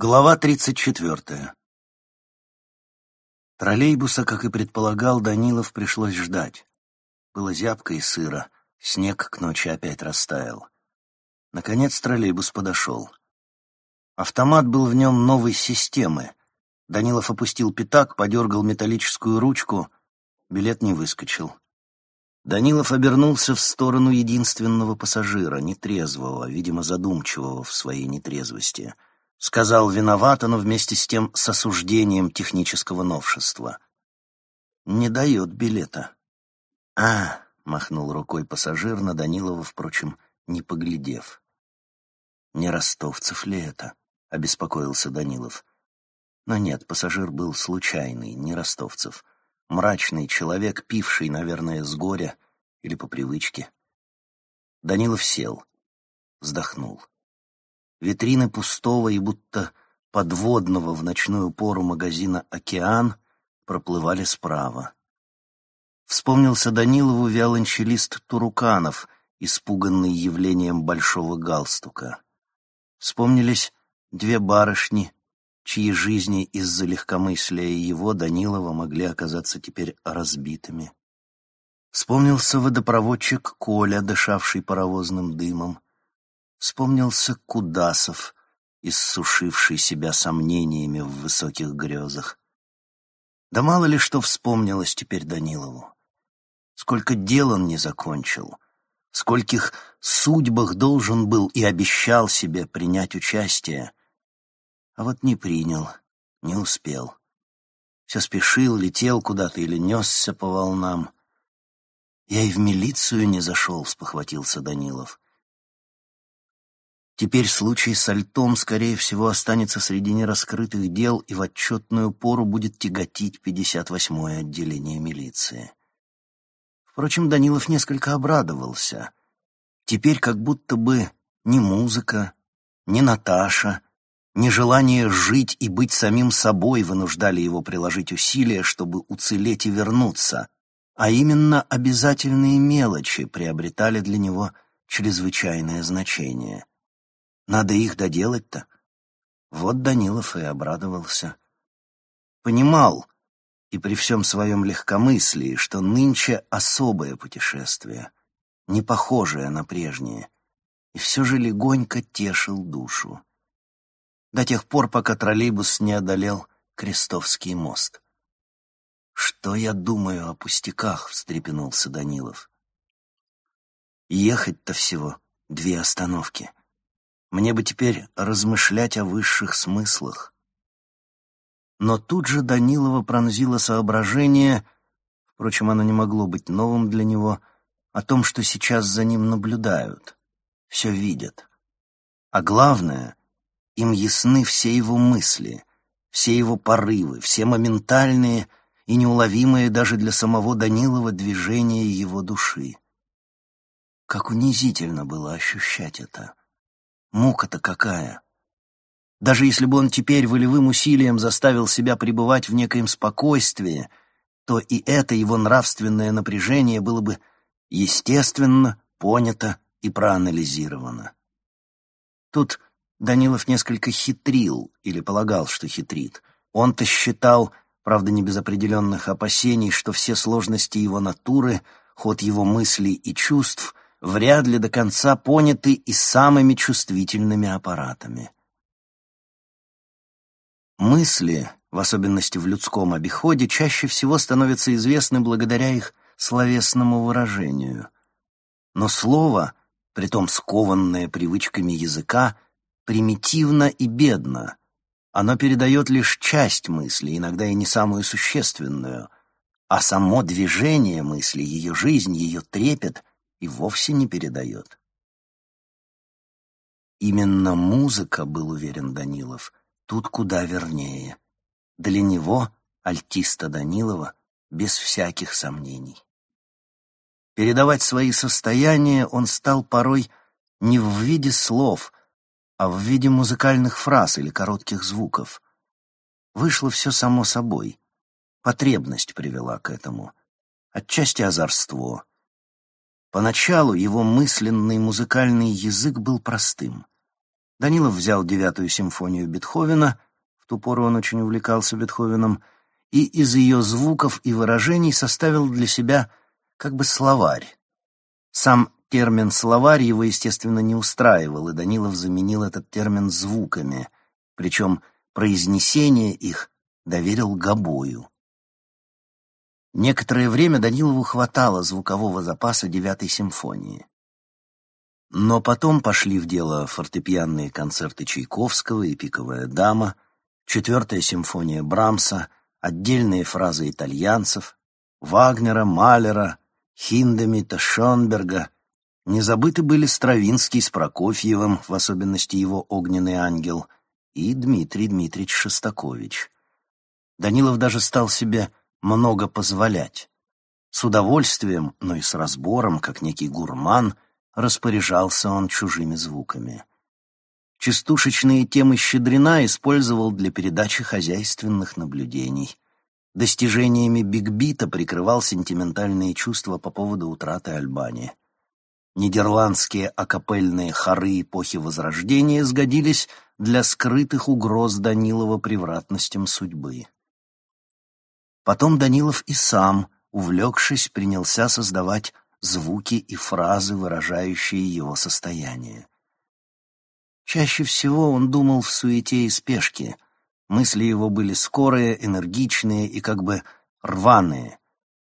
Глава тридцать четвертая. Троллейбуса, как и предполагал Данилов, пришлось ждать. Было зябко и сыро, снег к ночи опять растаял. Наконец троллейбус подошел. Автомат был в нем новой системы. Данилов опустил пятак, подергал металлическую ручку, билет не выскочил. Данилов обернулся в сторону единственного пассажира, нетрезвого, видимо, задумчивого в своей нетрезвости — Сказал виновато, но вместе с тем с осуждением технического новшества. «Не дает билета». «А!» — махнул рукой пассажир на Данилова, впрочем, не поглядев. «Не ростовцев ли это?» — обеспокоился Данилов. Но нет, пассажир был случайный, не ростовцев. Мрачный человек, пивший, наверное, с горя или по привычке. Данилов сел, вздохнул. Витрины пустого и будто подводного в ночную пору магазина «Океан» проплывали справа. Вспомнился Данилову виолончелист Туруканов, испуганный явлением большого галстука. Вспомнились две барышни, чьи жизни из-за легкомыслия его, Данилова, могли оказаться теперь разбитыми. Вспомнился водопроводчик Коля, дышавший паровозным дымом. Вспомнился Кудасов, иссушивший себя сомнениями в высоких грезах. Да мало ли что вспомнилось теперь Данилову. Сколько дел он не закончил, скольких судьбах должен был и обещал себе принять участие. А вот не принял, не успел. Все спешил, летел куда-то или несся по волнам. «Я и в милицию не зашел», — спохватился Данилов. Теперь случай с Альтом, скорее всего, останется среди нераскрытых дел и в отчетную пору будет тяготить 58-е отделение милиции. Впрочем, Данилов несколько обрадовался. Теперь как будто бы ни музыка, ни Наташа, ни желание жить и быть самим собой вынуждали его приложить усилия, чтобы уцелеть и вернуться, а именно обязательные мелочи приобретали для него чрезвычайное значение. Надо их доделать-то. Вот Данилов и обрадовался. Понимал, и при всем своем легкомыслии, что нынче особое путешествие, не похожее на прежнее, и все же легонько тешил душу. До тех пор, пока троллейбус не одолел Крестовский мост. «Что я думаю о пустяках?» — встрепенулся Данилов. «Ехать-то всего две остановки. Мне бы теперь размышлять о высших смыслах. Но тут же Данилова пронзило соображение, впрочем, оно не могло быть новым для него, о том, что сейчас за ним наблюдают, все видят. А главное, им ясны все его мысли, все его порывы, все моментальные и неуловимые даже для самого Данилова движения его души. Как унизительно было ощущать это. Мука-то какая! Даже если бы он теперь волевым усилием заставил себя пребывать в некоем спокойствии, то и это его нравственное напряжение было бы естественно, понято и проанализировано. Тут Данилов несколько хитрил, или полагал, что хитрит. Он-то считал, правда не без определенных опасений, что все сложности его натуры, ход его мыслей и чувств — вряд ли до конца поняты и самыми чувствительными аппаратами. Мысли, в особенности в людском обиходе, чаще всего становятся известны благодаря их словесному выражению. Но слово, притом скованное привычками языка, примитивно и бедно. Оно передает лишь часть мысли, иногда и не самую существенную, а само движение мысли, ее жизнь, ее трепет и вовсе не передает. Именно музыка, был уверен Данилов, тут куда вернее. Для него, альтиста Данилова, без всяких сомнений. Передавать свои состояния он стал порой не в виде слов, а в виде музыкальных фраз или коротких звуков. Вышло все само собой. Потребность привела к этому. Отчасти озорство, Поначалу его мысленный музыкальный язык был простым. Данилов взял девятую симфонию Бетховена, в ту пору он очень увлекался Бетховеном, и из ее звуков и выражений составил для себя как бы словарь. Сам термин «словарь» его, естественно, не устраивал, и Данилов заменил этот термин звуками, причем произнесение их доверил Гобою. Некоторое время Данилову хватало звукового запаса девятой симфонии. Но потом пошли в дело фортепианные концерты Чайковского и «Пиковая дама», четвертая симфония Брамса, отдельные фразы итальянцев, Вагнера, Малера, Хиндемита, Шонберга. Не забыты были Стравинский с Прокофьевым, в особенности его «Огненный ангел», и Дмитрий Дмитриевич Шостакович. Данилов даже стал себе много позволять. С удовольствием, но и с разбором, как некий гурман — распоряжался он чужими звуками. Частушечные темы Щедрина использовал для передачи хозяйственных наблюдений. Достижениями Бигбита прикрывал сентиментальные чувства по поводу утраты Альбании. Нидерландские акапельные хоры эпохи Возрождения сгодились для скрытых угроз Данилова превратностям судьбы. Потом Данилов и сам, увлекшись, принялся создавать звуки и фразы, выражающие его состояние. Чаще всего он думал в суете и спешке. Мысли его были скорые, энергичные и как бы рваные.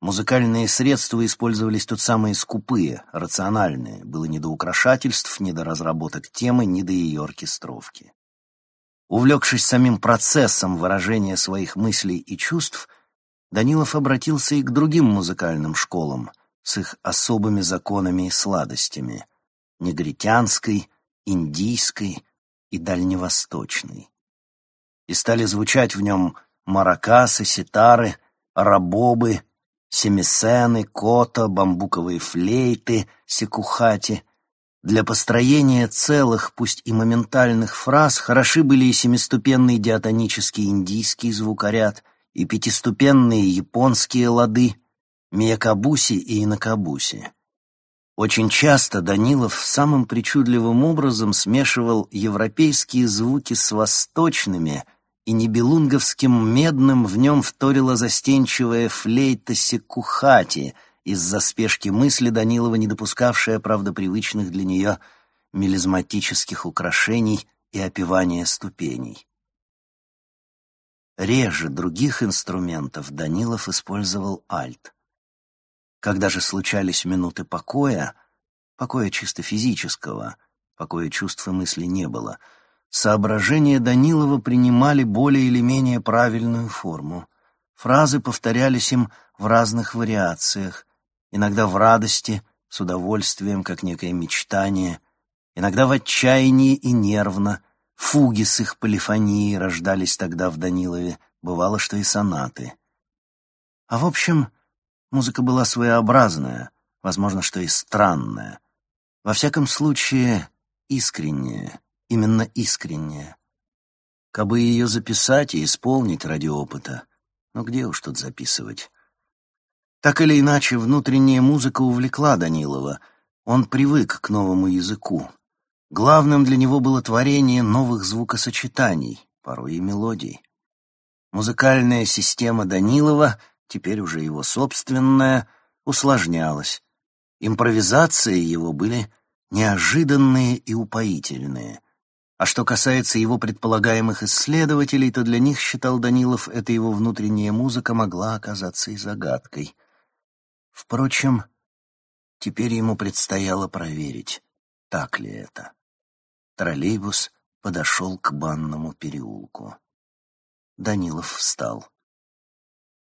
Музыкальные средства использовались тут самые скупые, рациональные. Было не до украшательств, ни до разработок темы, ни до ее оркестровки. Увлекшись самим процессом выражения своих мыслей и чувств, Данилов обратился и к другим музыкальным школам — с их особыми законами и сладостями — негритянской, индийской и дальневосточной. И стали звучать в нем маракасы, ситары, рабобы, семисены, кота, бамбуковые флейты, секухати. Для построения целых, пусть и моментальных фраз хороши были и семиступенный диатонический индийский звукоряд, и пятиступенные японские лады — Миякабуси и Инакабуси. Очень часто Данилов самым причудливым образом смешивал европейские звуки с восточными, и небелунговским медным в нем вторила застенчивая флейта секухати, из-за спешки мысли Данилова, не допускавшая, правда, привычных для нее мелизматических украшений и опевания ступеней. Реже других инструментов Данилов использовал альт. Когда же случались минуты покоя, покоя чисто физического, покоя чувств и мыслей не было, соображения Данилова принимали более или менее правильную форму. Фразы повторялись им в разных вариациях, иногда в радости, с удовольствием, как некое мечтание, иногда в отчаянии и нервно. Фуги с их полифонией рождались тогда в Данилове, бывало, что и сонаты. А в общем, Музыка была своеобразная, возможно, что и странная. Во всяком случае, искренняя, именно искренняя. Кабы ее записать и исполнить ради опыта, но где уж тут записывать? Так или иначе, внутренняя музыка увлекла Данилова. Он привык к новому языку. Главным для него было творение новых звукосочетаний, порой и мелодий. Музыкальная система Данилова — теперь уже его собственная, усложнялась. Импровизации его были неожиданные и упоительные. А что касается его предполагаемых исследователей, то для них, считал Данилов, эта его внутренняя музыка могла оказаться и загадкой. Впрочем, теперь ему предстояло проверить, так ли это. Троллейбус подошел к банному переулку. Данилов встал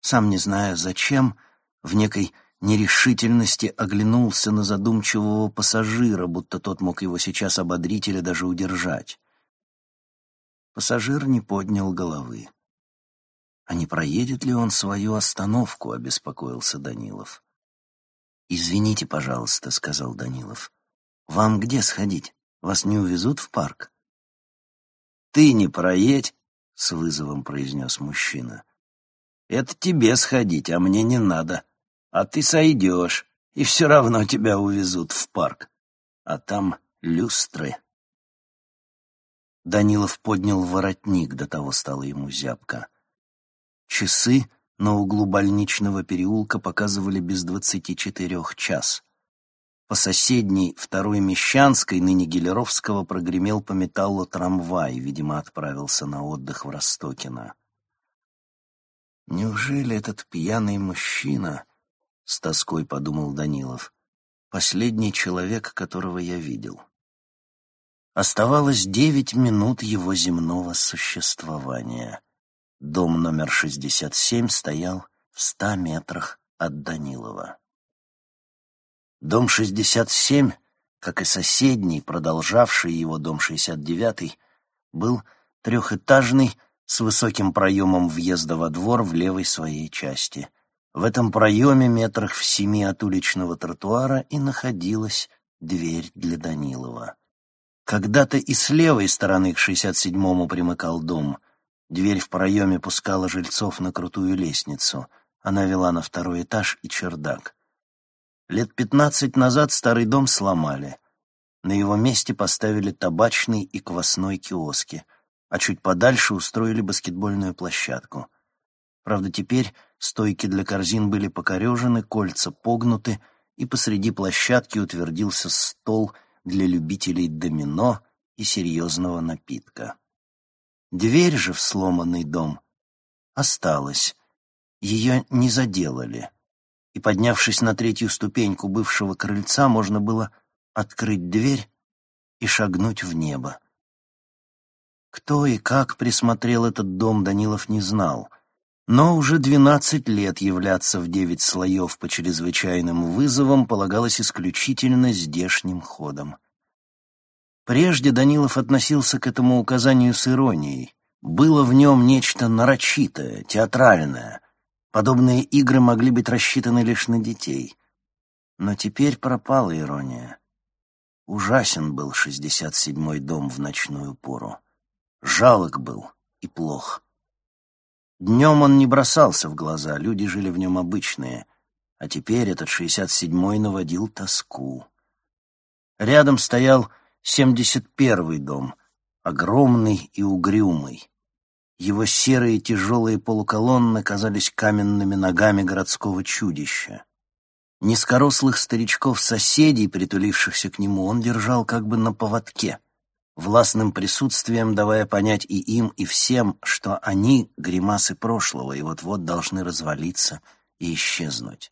сам не зная зачем, в некой нерешительности оглянулся на задумчивого пассажира, будто тот мог его сейчас ободрить или даже удержать. Пассажир не поднял головы. «А не проедет ли он свою остановку?» — обеспокоился Данилов. «Извините, пожалуйста», — сказал Данилов. «Вам где сходить? Вас не увезут в парк?» «Ты не проедь», — с вызовом произнес мужчина. Это тебе сходить, а мне не надо. А ты сойдешь, и все равно тебя увезут в парк. А там люстры. Данилов поднял воротник, до того стало ему зябко. Часы на углу больничного переулка показывали без двадцати четырех час. По соседней, второй Мещанской, ныне Гелеровского, прогремел по металлу трамвай, видимо, отправился на отдых в Ростокино. «Неужели этот пьяный мужчина, — с тоской подумал Данилов, — последний человек, которого я видел?» Оставалось девять минут его земного существования. Дом номер 67 стоял в ста метрах от Данилова. Дом 67, как и соседний, продолжавший его дом 69, был трехэтажный с высоким проемом въезда во двор в левой своей части. В этом проеме метрах в семи от уличного тротуара и находилась дверь для Данилова. Когда-то и с левой стороны к 67-му примыкал дом. Дверь в проеме пускала жильцов на крутую лестницу. Она вела на второй этаж и чердак. Лет пятнадцать назад старый дом сломали. На его месте поставили табачный и квасной киоски, а чуть подальше устроили баскетбольную площадку. Правда, теперь стойки для корзин были покорежены, кольца погнуты, и посреди площадки утвердился стол для любителей домино и серьезного напитка. Дверь же в сломанный дом осталась. Ее не заделали и, поднявшись на третью ступеньку бывшего крыльца, можно было открыть дверь и шагнуть в небо. Кто и как присмотрел этот дом, Данилов не знал, но уже двенадцать лет являться в девять слоев по чрезвычайным вызовам полагалось исключительно здешним ходом. Прежде Данилов относился к этому указанию с иронией. Было в нем нечто нарочитое, театральное — Подобные игры могли быть рассчитаны лишь на детей. Но теперь пропала ирония. Ужасен был шестьдесят седьмой дом в ночную пору. Жалок был и плох. Днем он не бросался в глаза, люди жили в нем обычные, а теперь этот шестьдесят седьмой наводил тоску. Рядом стоял семьдесят первый дом, огромный и угрюмый. Его серые тяжелые полуколонны казались каменными ногами городского чудища. Низкорослых старичков-соседей, притулившихся к нему, он держал как бы на поводке, властным присутствием давая понять и им, и всем, что они — гримасы прошлого и вот-вот должны развалиться и исчезнуть.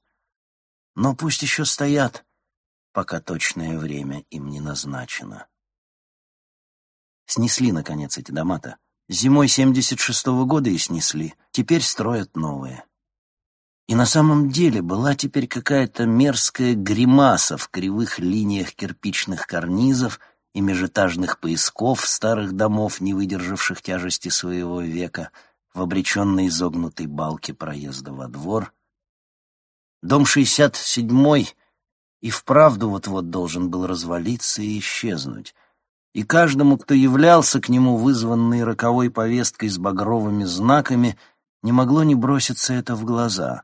Но пусть еще стоят, пока точное время им не назначено. Снесли, наконец, эти дома-то. Зимой 76-го года и снесли, теперь строят новые. И на самом деле была теперь какая-то мерзкая гримаса в кривых линиях кирпичных карнизов и межэтажных поясков старых домов, не выдержавших тяжести своего века, в обреченной изогнутой балке проезда во двор. Дом 67-й и вправду вот-вот должен был развалиться и исчезнуть и каждому, кто являлся к нему вызванный роковой повесткой с багровыми знаками, не могло не броситься это в глаза.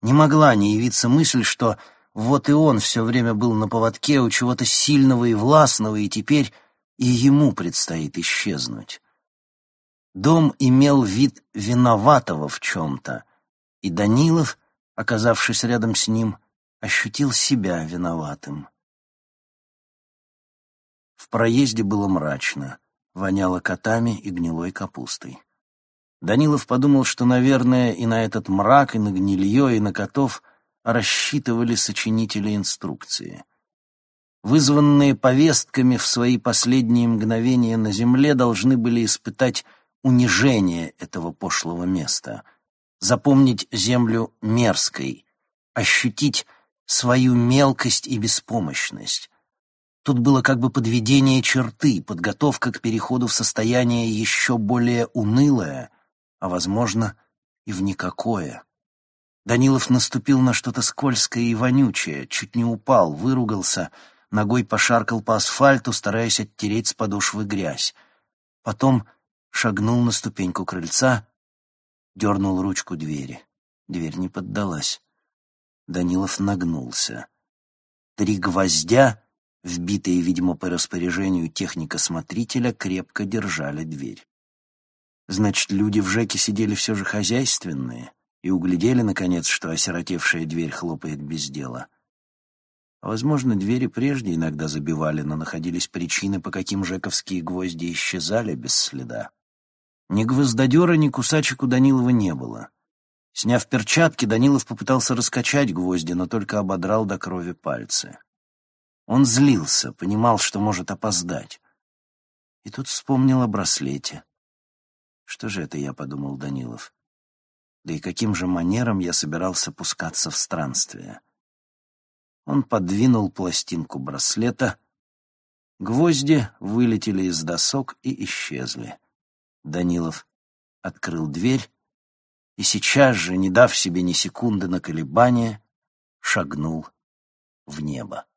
Не могла не явиться мысль, что вот и он все время был на поводке у чего-то сильного и властного, и теперь и ему предстоит исчезнуть. Дом имел вид виноватого в чем-то, и Данилов, оказавшись рядом с ним, ощутил себя виноватым. В проезде было мрачно, воняло котами и гнилой капустой. Данилов подумал, что, наверное, и на этот мрак, и на гнилье, и на котов рассчитывали сочинители инструкции. Вызванные повестками в свои последние мгновения на земле должны были испытать унижение этого пошлого места, запомнить землю мерзкой, ощутить свою мелкость и беспомощность, Тут было как бы подведение черты, подготовка к переходу в состояние еще более унылое, а, возможно, и в никакое. Данилов наступил на что-то скользкое и вонючее, чуть не упал, выругался, ногой пошаркал по асфальту, стараясь оттереть с подошвы грязь. Потом шагнул на ступеньку крыльца, дернул ручку двери. Дверь не поддалась. Данилов нагнулся. Три гвоздя вбитые, видимо, по распоряжению техника-смотрителя, крепко держали дверь. Значит, люди в ЖЭКе сидели все же хозяйственные и углядели, наконец, что осиротевшая дверь хлопает без дела. Возможно, двери прежде иногда забивали, но находились причины, по каким жековские гвозди исчезали без следа. Ни гвоздодера, ни кусачек у Данилова не было. Сняв перчатки, Данилов попытался раскачать гвозди, но только ободрал до крови пальцы. Он злился, понимал, что может опоздать. И тут вспомнил о браслете. Что же это я, подумал Данилов. Да и каким же манером я собирался пускаться в странствие? Он подвинул пластинку браслета. Гвозди вылетели из досок и исчезли. Данилов открыл дверь и сейчас же, не дав себе ни секунды на колебание, шагнул в небо.